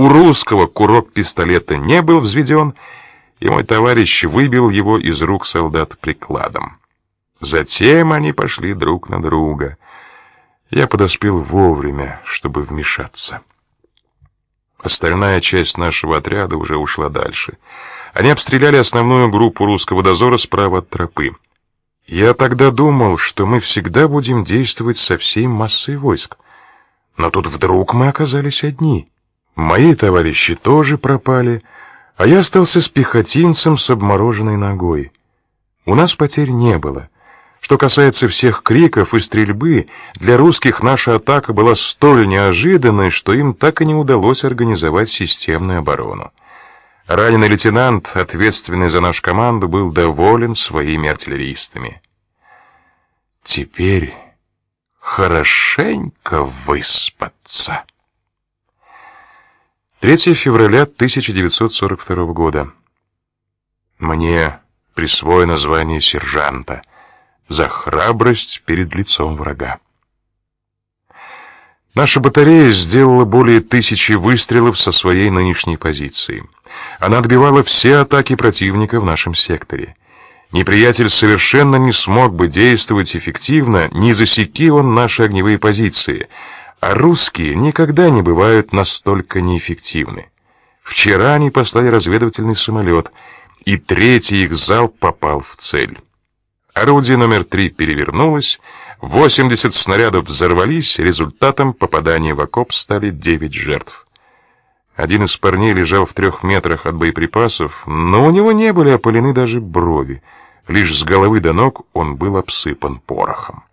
У русского курок пистолета не был взведен, и мой товарищ выбил его из рук солдат прикладом. Затем они пошли друг на друга. Я подоспел вовремя, чтобы вмешаться. Остальная часть нашего отряда уже ушла дальше. Они обстреляли основную группу русского дозора справа от тропы. Я тогда думал, что мы всегда будем действовать со всей массой войск. Но тут вдруг мы оказались одни. Мои товарищи тоже пропали, а я остался с пехотинцем с обмороженной ногой. У нас потерь не было. Что касается всех криков и стрельбы, для русских наша атака была столь неожиданной, что им так и не удалось организовать системную оборону. Раненый лейтенант, ответственный за нашу команду, был доволен своими артиллеристами. Теперь хорошенько выспаться. 3 февраля 1942 года. Мне присвоено звание сержанта за храбрость перед лицом врага. Наша батарея сделала более тысячи выстрелов со своей нынешней позиции. Она отбивала все атаки противника в нашем секторе. Неприятель совершенно не смог бы действовать эффективно, не засеки он наши огневые позиции, а русские никогда не бывают настолько неэффективны. Вчера они послали разведывательный самолет, и третий их залп попал в цель. Орудие номер три перевернулось, 80 снарядов взорвались, результатом попадания в окоп стали 9 жертв. Один из парней лежал в трех метрах от боеприпасов, но у него не были опалены даже брови. Лишь с головы до ног он был обсыпан порохом.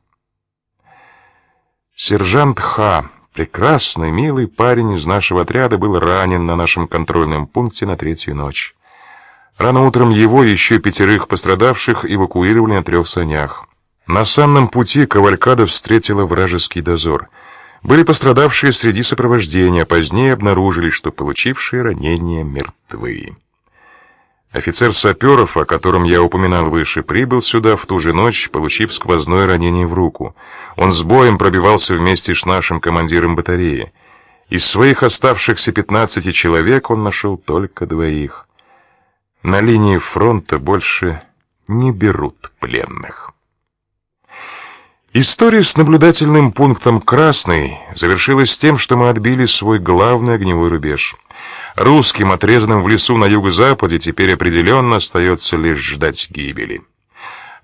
Сержант Ха, прекрасный, милый парень из нашего отряда, был ранен на нашем контрольном пункте на третью ночь. Рано утром его и еще пятерых пострадавших эвакуировали на трех санях. На санном пути кавалькада встретила вражеский дозор. Были пострадавшие среди сопровождения, а позднее обнаружили, что получившие ранения мертвы. Офицер саперов, о котором я упоминал выше, прибыл сюда в ту же ночь, получив сквозное ранение в руку. Он с боем пробивался вместе с нашим командиром батареи. Из своих оставшихся 15 человек он нашел только двоих. На линии фронта больше не берут пленных. История с наблюдательным пунктом «Красный» завершилась тем, что мы отбили свой главный огневой рубеж. Русским, отрезанным в лесу на юго-западе, теперь определенно остается лишь ждать гибели.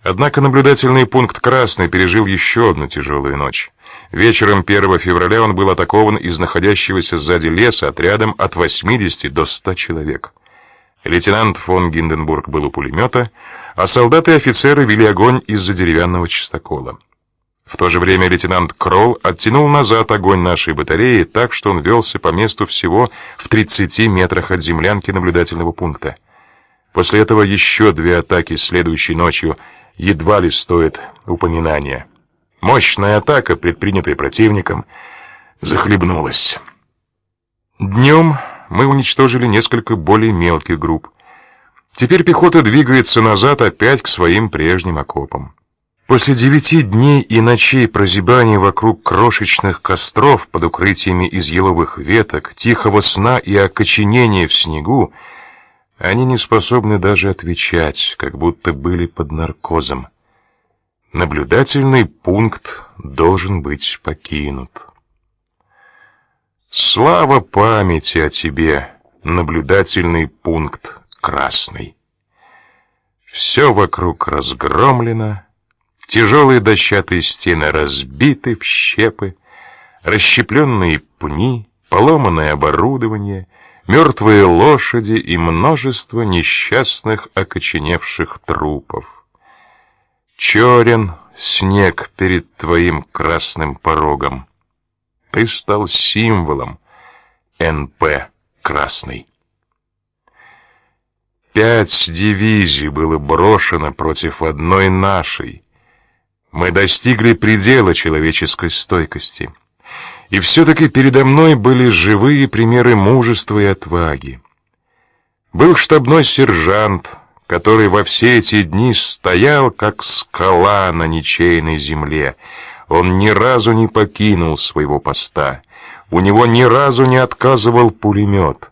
Однако наблюдательный пункт «Красный» пережил еще одну тяжелую ночь. Вечером 1 февраля он был атакован из находящегося сзади леса отрядом от 80 до 100 человек. Лейтенант фон Гинденбург был у пулемета, а солдаты и офицеры вели огонь из-за деревянного чистокола. В то же время лейтенант Кролл оттянул назад огонь нашей батареи так, что он велся по месту всего в 30 метрах от землянки наблюдательного пункта. После этого еще две атаки следующей ночью едва ли стоят упоминания. Мощная атака, предпринятая противником, захлебнулась. Днем мы уничтожили несколько более мелких групп. Теперь пехота двигается назад опять к своим прежним окопам. После девяти дней и ночей прозябания вокруг крошечных костров под укрытиями из еловых веток, тихого сна и окоченения в снегу, они не способны даже отвечать, как будто были под наркозом. Наблюдательный пункт должен быть покинут. Слава памяти о тебе, наблюдательный пункт красный. Все вокруг разгромлено, Тяжелые дощатые стены разбиты в щепы, расщепленные пни, поломанное оборудование, мертвые лошади и множество несчастных окоченевших трупов. Черен снег перед твоим красным порогом. Ты стал символом НП красный. Пять дивизий было брошено против одной нашей, мы достигли предела человеческой стойкости. И все-таки передо мной были живые примеры мужества и отваги. Был штабной сержант, который во все эти дни стоял, как скала на ничейной земле. Он ни разу не покинул своего поста. У него ни разу не отказывал пулемет.